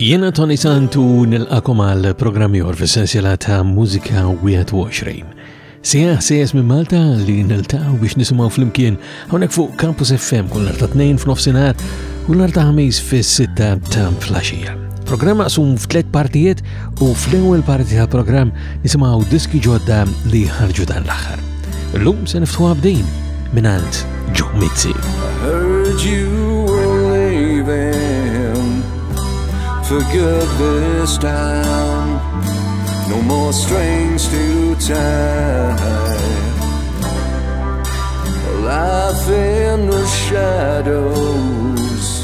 Jena Tony Santu nil-akom għal programmi or fil-sensila ta' Musika 21. Sija sejes minn Malta li nil-taw biex nisimaw fl-imkien għonek fuq Campus FM kull narta 2 f'nofsinat u narta 5 fil-6 ta' flasġija. Programma sum f'tlet partijiet u fl-ewwel parti ta' programm nisimgħu diski ġodda li ħarġu dan l-aħħar. L-lum se niftu għabdin minant Joe Mizzi. Heard you were leaving for good this time No more strings to tie Life in the shadows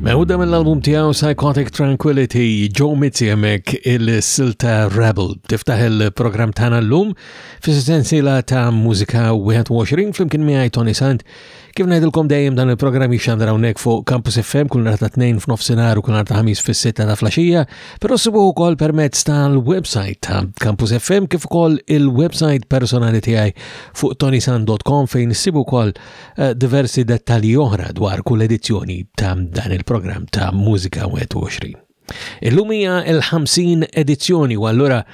Mewda mill-album tiegħu Psychotic Tranquility, Joe Mizzi hemmhekk il-silta Rebel tiftaħ il-programm tagħna llum fis-sensiela ta' mużika 21 flimkien miegħi Tony Sant. Kif ngħidilkom dejjem dan il-programm jixxandra hawnhekk fuq Campus FM kull nhar ta' tnejn f'nofsinhar u kull nhar ta' ħamis fis-sitta ta' flaxija, però sibuh ukoll permezz tal-website ta' Campus FM kif ukoll il-website personali tiegħi fuq tonisan.com fejn issibu wkoll Diversi dettalji oħra dwar kull edizzjoni ta' dan il-programm ta' Mużika 21. Illum hija l-50 edizzjoni u allura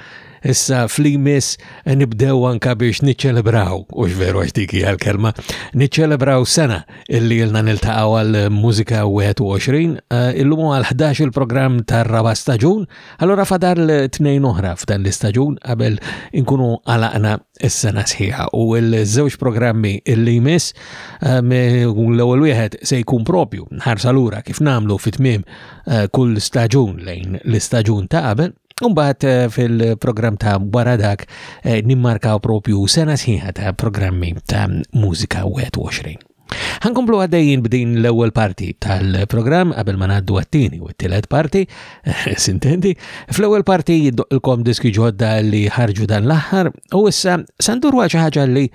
issa fl-imis nibdew anka biex niċċelebraw, u xveru għax dik hija l-kelma, niċċelebraw sena illi ilna niltaqgħu għal Mużika 21, eh, illum għal 11 il-programm tar-raba staġun, allura fadar l-tnejn oħra f'dan l-istaġun qabel inkunu għalaqna is-sena sħiħa u l-żewġ programmi li jmiss ehm, l-ewwel wieħed se jkun propju ħarsa lura kif nagħmlu fit-tmiem eh, kull staġun lejn l-istaġun ta' qabel Umbaħt eh, fil-program ta' wara dak eh, nimmarkaw propju sena sħiħa ta' programmi ta' mużika 21. Ħankomplu għaddejjin b'din l-ewwel parti tal-programm qabel ma ngħaddu għat-tieni u t-tielet parti, sintendi, fl-ewwel parti jiddoqilkom diski ġodda li ħarġu dan l-aħħar u issa sandur xi ħaġa li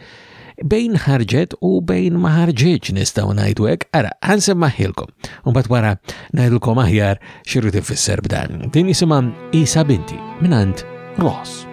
bejn ħarġet u bejn ma ħarġitx nistgħu ngħidu hekk, ara ħansemmaħilkom. Mbagħad wara ngħidulkom aħjar xirrid ifisser b'dan. Din jisimha Isa Binti mingħand Ross.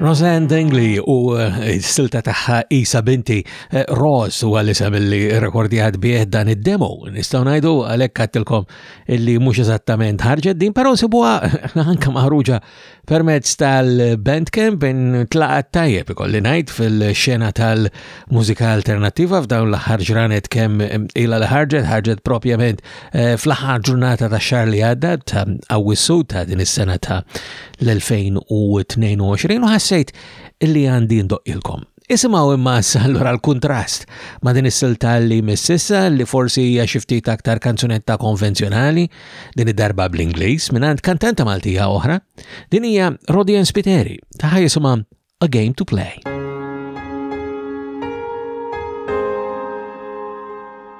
Roseanne Dengli u eh, s-silta taħħa Isa Binti eh, Rose u għal-isem li rekordjat bieħ dan id-demo. Nistaw najdu għalek kattilkom illi mux eżattament ħarġet din, pero nsibuha anka maħruġa permezz tal-Bandcamp intlaqat tajjeb ikolli ngħid fil-xena tal-mużika alternattiva f'dawn l-aħħar ġranet kemm ila li ħarġet ħarġet propjament eh, fl-aħħar ġurnata ta' xar li għadda ta' Awwissu ta' din is-sena ta' l-2022 u ħassejt illi għandi ndoqqilkom Isimgħu imma issa allura l-kuntrast ma' din is-silta li jmiss issa li forsi hija xi ftit aktar kanzunetta konvenzjonali din id-darba bl-Ingliż mingħand kantanta Maltija oħra. Din hija Rodian Spiteri ta' jisimha A Game to Play.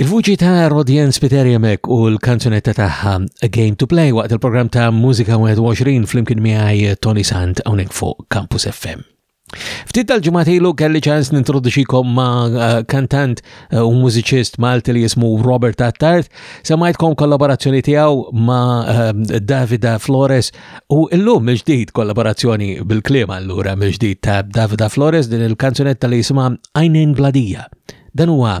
Il-vuċi ta' Rodien Spiterjemek u l-kanzunetta tagħha A Game to Play waqt il-programm ta' Mużika 21 flimkien miegħi Tony Sant hawnhekk fuq Campus FM. Ftit tal-ġimgħat ilu kelli ċans nintroduċikom ma' eh, kantant eh, u mużiċist Malti li jismu Robert Attard, semajtkom kollaborazzjoni tiegħu ma' eh, Davida Flores u illum il-ġdid kollaborazzjoni bil-kliem allura mill-ġdid ta' Davida Flores din il-kanzunetta li jisma' Għajnejn Bladija. Dan huwa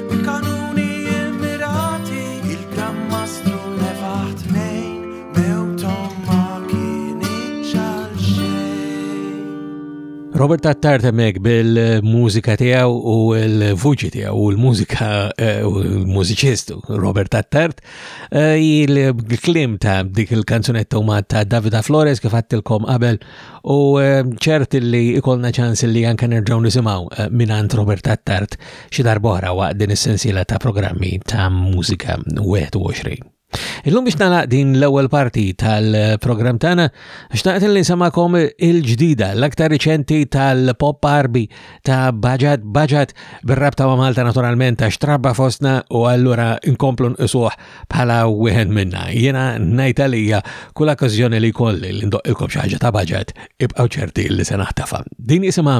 Robert Attard hemmhekk bil-mużika tiegħu u l-vuċi tiegħu u l-mużika eh, u l-mużiċistu Robert Attard eh, il-klim ta' dik il-kanzunetta huma ta' Davida Flores kif għattilkom qabel u eh, ċert li ikolna ċans li anke nerġgħu nisimgħu minant Robert Attard xi darb'oħra waqt din is-sensiela ta' programmi ta' mużika 21. Illum biex nalaq din l-ewwel parti tal-programm tagħna, xtaqt li samakom il-ġdida, l-aktar riċenti tal-pop arbi ta' Baġat Baġat bir-rabta ma' Malta naturalment ta' xtrabba fostna u allura nkomplu nqisuh bħala wieħed minna. Jiena ngħid għalija kull okkażjoni li kolli li ndoqqilkom xi ħaġa ta' Baġat ibqgħu ċerti li se naħtafa. Din isimha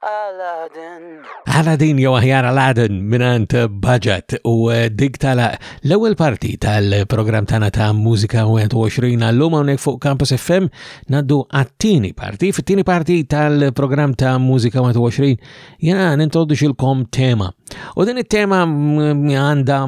Aladdin. Aladdin jew aħjar Aladdin minant budget u eh, dik tala l-ewwel parti tal-programm tagħna ta' Mużika 21 għallum hawnhekk fuq Campus FM naddu għat-tieni parti. Fit-tieni parti tal-programm ta' Mużika 21 jiena nintroduċilkom tema U din it-tema għandha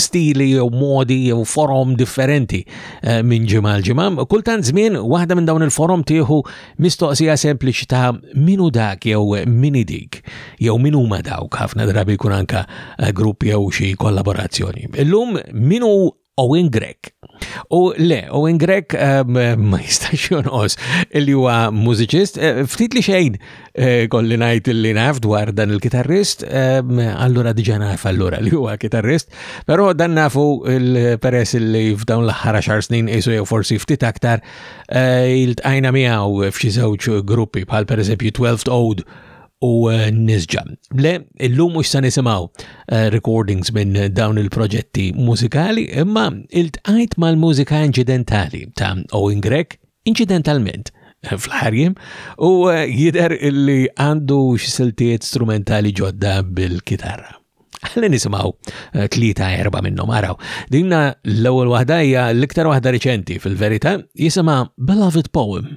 stili jew modi jew forom differenti eh, minn ġimgħa l-ġimgħa. Kultant żmien waħda minn dawn il-forom tieħu mistoqsija sempliċi ta' minu dak jew mini dik jew min huma dawk ħafna drabi jkun anka eh, grupp jew xi kollaborazzjoni. Illum minu Owen Grek. U le, Owen Grek ehm, ma jistax jonqos li huwa mużiċist, eh, ftit li xejn eh, kolli ngħid li naf dwar dan il-kitarrist, ehm, allura diġà naf allura li huwa kitarrist, però dan nafu il-peress li f'dawn l-aħħar xar snin isu jew forsi ftit aktar eh, il-tqajna miegħu f'xi żewġ gruppi bħal pereżempju 12 Ode u eh, nisġa. Le, illum mux sa nisimaw eh, recordings minn dawn il-proġetti mużikali, imma il-tqajt mal-mużika incidentali ta' Owen Grek, incidentalment, eh, fl-ħarjem u jider illi għandu xisiltiet strumentali ġodda bil-kitarra. Għalli nisimaw tlieta erba minnom għaraw. Dinna l-ewwel waħda hija l-iktar waħda riċenti fil-verità jisimha Beloved Poem.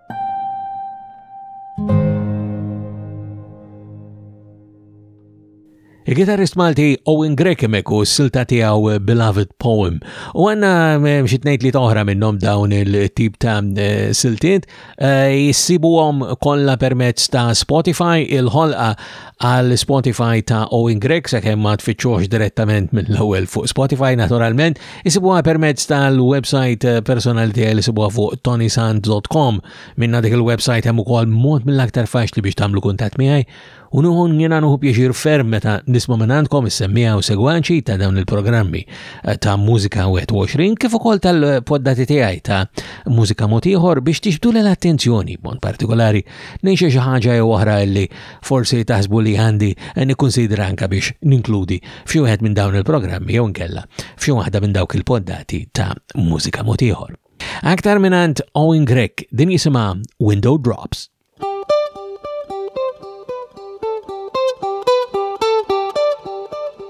Il-gitarrist Malti Owen Grekemek u s-silta tiegħu eh, Beloved Poem. U għanna eh, xitnejt li toħra minnom dawn il-tip ta' eh, siltiet jissibuhom kollha permezz ta' Spotify il-ħolqa għal Spotify ta' Owen Grek sakemm ma tfittxux direttament mill-ewwel fuq Spotify naturalment Isibuha permezz tal-website eh, personali tiegħi li sibuha fuq tonisand.com. Minna dik il-website hemm ukoll mod mill-aktar faċli biex tagħmlu kuntatt miegħi u nuħu jiena nuħu pjaċir ferm meta nisma' minn għandkom is-semmija u segwaċi ta' dawn il-programmi eh, ta' Mużika 21 kif ukoll tal-poddati tiegħi ta' Mużika Motiħor biex tixbdu l-attenzjoni b'mod partikolari nejn xi ħaġa jew oħra li Forsi taħsbu li għandi nikkunsidra anka biex ninkludi f'xi wieħed minn dawn il-programmi jew nkella f'xi waħda minn dawk il-poddati ta' mużika motiħor. Aktar minn għand Owen Grek din jisimha Window Drops.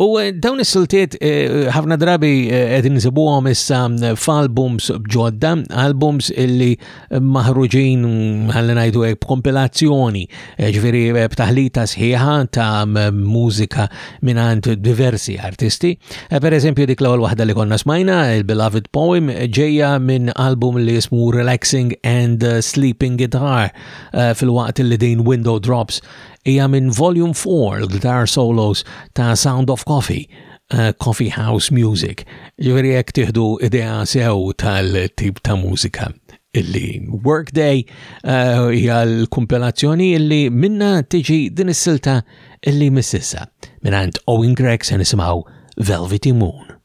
U eh, dawn is-siltiet eh, ħafna drabi eh, qed insibuhom issa mm, f'albums ġodda, albums illi maħruġin mm, ħalli ngħidu hekk b'kompilazzjoni, ġifieri b'taħlita sħiħa ta' mm, mużika mingħand diversi artisti. Per eżempju dik l-ewwel waħda li konna smajna, il-Beloved Poem ġejja minn album li jismu Relaxing and Sleeping Guitar fil-waqt li din Window Drops hija minn Volume 4 l-Guitar Solos ta' Sound of Coffee, uh, Coffee House Music, ġifieri jekk tieħdu idea sew tal-tip ta' mużika illi Workday uh, hija uh, l-kumpilazzjoni illi minna tiġi din is-silta illi mississa minn Owen Greg se nisimgħu Velvety Moon.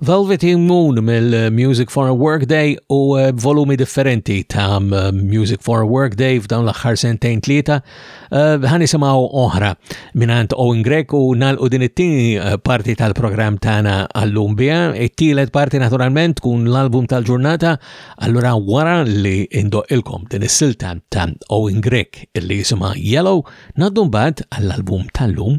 Velveteen Moon mill-Music for a Workday u eh, volumi differenti ta' eh, Music for a Workday f'dawn l-aħħar sentejn tlieta eh, ħan nisimgħu oħra mingħand Owen Grek u nalqu din it-tieni parti tal-programm tagħna għallum biha. It-tielet parti naturalment tkun l-album tal-ġurnata allura wara li indoqilkom din is-silta ta' Owen Grek li jisimha Yellow naddu mbagħad għall-album tal-lum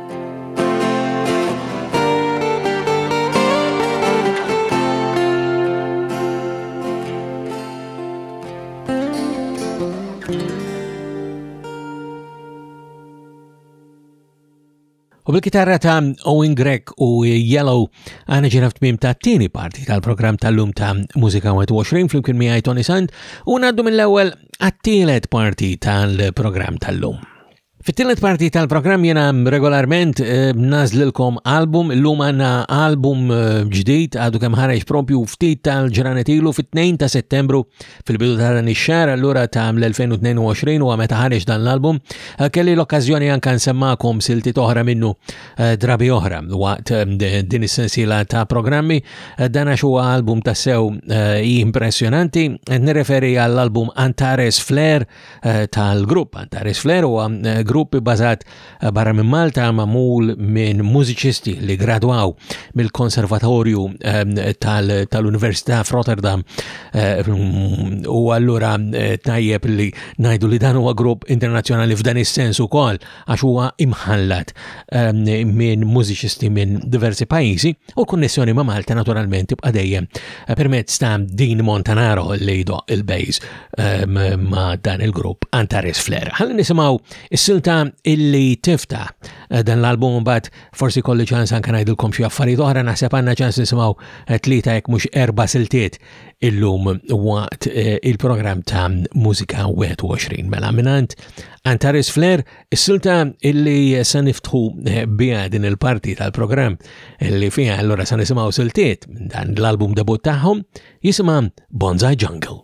U bil-kitarra ta' Owen Grek u Yellow għana ġena f'tmim ta' tini parti tal-program tal-lum ta' Musika 21 fl-imkien miħaj Tony Sand u naddu mill-ewel għattilet parti tal-program tal-lum. Fit-tielet parti tal-programm jena regolarment eh, nażlilkom album, illum għandna album eh, ġdid għadu kemm ħareġ propju ftit tal-ġranet ilu fit-2 ta' Settembru fil-bidu ta' dan ix-xahar allura ta' l-2022 u meta ħareġ dan l-album eh, kelli l-okkażjoni anke nsemmakom silti toħra minnu drabi oħra waqt din is-sensiela ta' programmi dan għax huwa album ta' sew impressjonanti nirreferi għall-album Antares Flair Eh, tal-grupp Antares Flair huwa eh, grupp bażat eh, barra minn Malta magħmul minn mużiċisti li gradwaw mill-Konservatorju tal-Università f'Rotterdam u allura tajjeb li ngħidu li dan huwa grupp internazzjonali f'dan is-sens ukoll għax huwa imħallat ehm, minn mużiċisti minn diversi pajjiżi u l-konnessjoni ma' Malta naturalment tibqa' dejjem eh, permezz ta' Din Montanaro li jdo il-bejs ehm, ma' dan il-grupp Antares Flair. Ħalli nisimgħu is-silta illi tifta eh, dan l-album bat forsi kolli ċans anke ngħidilkom xi affarijiet oħra naħseb għandna ċans nisimgħu eh, tlieta jekk mhux erba' siltiet illum waqt eh, il-programm ta' Mużika 21 mela minant Antares Flair, is-silta illi se niftħu eh, biha din il-parti tal-programm li fiha allura se nisimgħu siltiet dan l-album debut tagħhom jisimha Bonsai Jungle.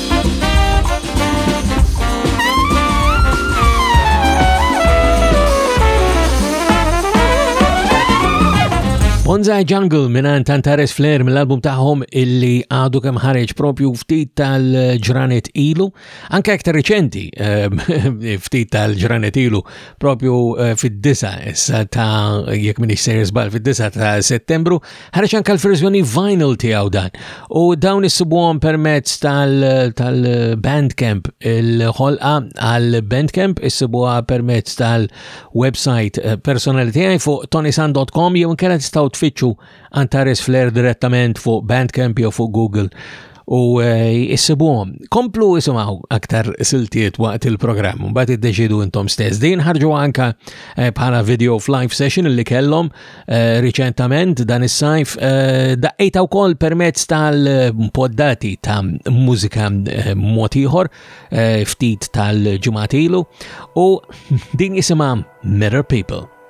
Bonsai Jungle minan Tantares Flair mill-album tagħhom illi għadu kemm ħareġ propju ftit tal-ġranet ilu, anke aktar reċenti ehm, ftit tal-ġranet ilu propju eh, fid-disa issa ta' jekk minix ser żball fid-disa ta' Settembru Ħareġ anke l-verżjoni vinyl tiegħu dan. U dawn issibuhom permezz tal-Bandcamp. Tal Il-ħolqa għal-Bandcamp issibuha permezz tal-website eh, personali tiegħi fuq tonisan.com jew inkella tistgħu tfittxu Antares Flair direttament fuq Bandcamp jew fuq Google. u jissibuhom. Eh, Komplu jisimaw aktar siltiet waqt il-programm, mbagħad iddeċidu intom stess. Din ħarġu anka eh, bħala video of live session li kellhom eh, riċentament dan is-sajf daqqejta wkoll permezz tal-poddati ta' mużika mod ieħor ftit tal-ġimgħat ilu u din jisimha Mirror People.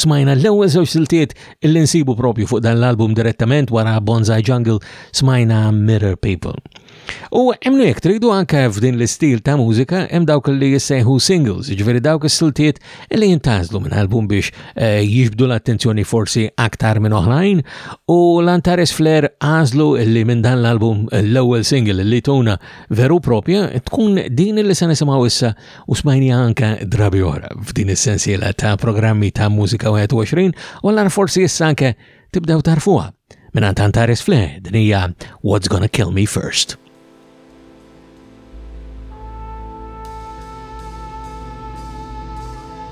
Smajna l-ewwel żewġ siltiet illi nsibu propju fuq dan l-album direttament wara Bonsai Jungle smajna Mirror People. U hemm jekk tridu anke f'din l-istil ta' mużika hemm dawk li jissejħu singles, jiġifieri dawk is-siltiet li jintażlu minn album biex eh, jiġbdu l-attenzjoni forsi aktar minn oħrajn u l-Antares Flair għażlu li minn dan l-album l-ewwel single li tuna veru propja tkun din li se nisimgħu issa u smajnija anka drabi oħra f'din is-sensiela ta' programmi ta' Mużika 21 u l forsi issa anke tibdew tarfuha minn Antares Fle din hija What's Gonna Kill Me First.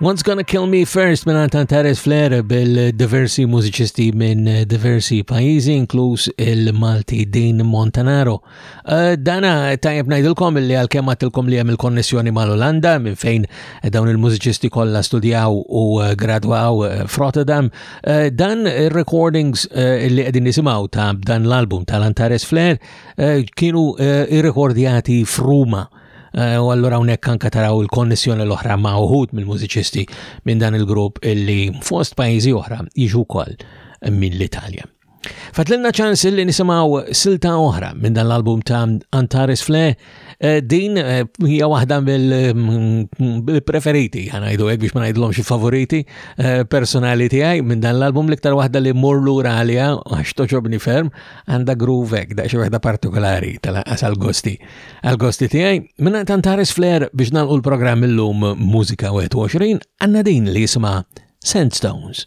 What's Gonna Kill Me First minn ta' Taris Flair bil-diversi mużiċisti minn diversi pajizi, inkluż il-Malti Dean Montanaro. Eh, dana tajjeb najdilkom li għal-kem għatilkom li hemm il-konnessjoni mal-Olanda minn fejn dawn il-mużiċisti kollha studjaw u eh, gradwaw eh, f'Rotterdam. Dan ir-recordings li qegħdin nisimgħu ta' dan l-album tal-Antares Flair kienu irrekordjati f'Ruma. Eh, u allura hawnhekk anke taraw il-konnessjoni l-oħra ma' uħud mill-mużiċisti minn dan il-grupp illi fost pajjiżi oħra jiġu wkoll mill-Italja. Fatlilna ċans li nisimaw silta oħra minn dan l-album ta' Antares Fle, eh, din eh, hija waħda mill-preferiti, mm, għanajdu għek biex ma najdlom xie favoriti personali tiegħi minn dan l-album l-iktar waħda li mur lura għalija għax toġobni ferm għandha groove hekk da xi waħda partikolari tal-qasal gosti. Għal-gosti tiegħi, minna tant Harris Flair biex nalqu l-programm illum Mużika 21 għandna din li jisma' Sandstones.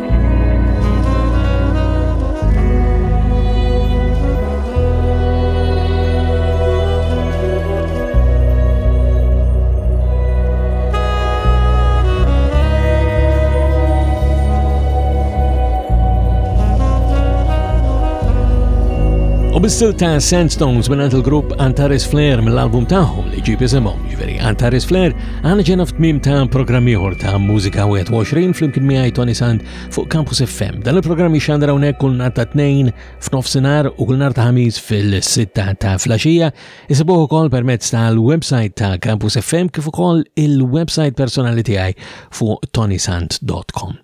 Whistle ta' Sandstones minn il-grupp Antares Flare mill-album tagħhom li ġib isimhom, ġifieri Antares Flare Għana ġena f'tmim ta' programm ieħor ta' Mużika 21 flimkien miegħi Tony Sand fuq Campus FM. Dan il-programm jixxandra hawnhekk kull nhar ta' tnejn f'nofsinhar u kull nhar ta' ħamis fil-sitta ta' flaxija. Isibuh ukoll permezz tal-website ta' Campus FM kif ukoll il-website personali tiegħi fuq tonysand.com.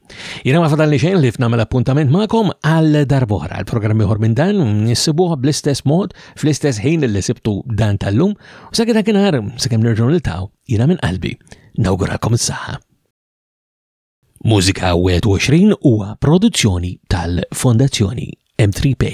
Jiena ma fadalli xejn li f'nagħmel appuntament magħkom għal darbora l-programm ieħor minn dan nisibuh bl-istess mod fl-istess ħin li sibtu dan tal-lum U sakemm dak inhar, sakemm nerġgħu niltaw, jiena minn qalbi nawguralkom is-saħħa. Mużika 21 huwa produzzjoni tal-Fondazzjoni M3P.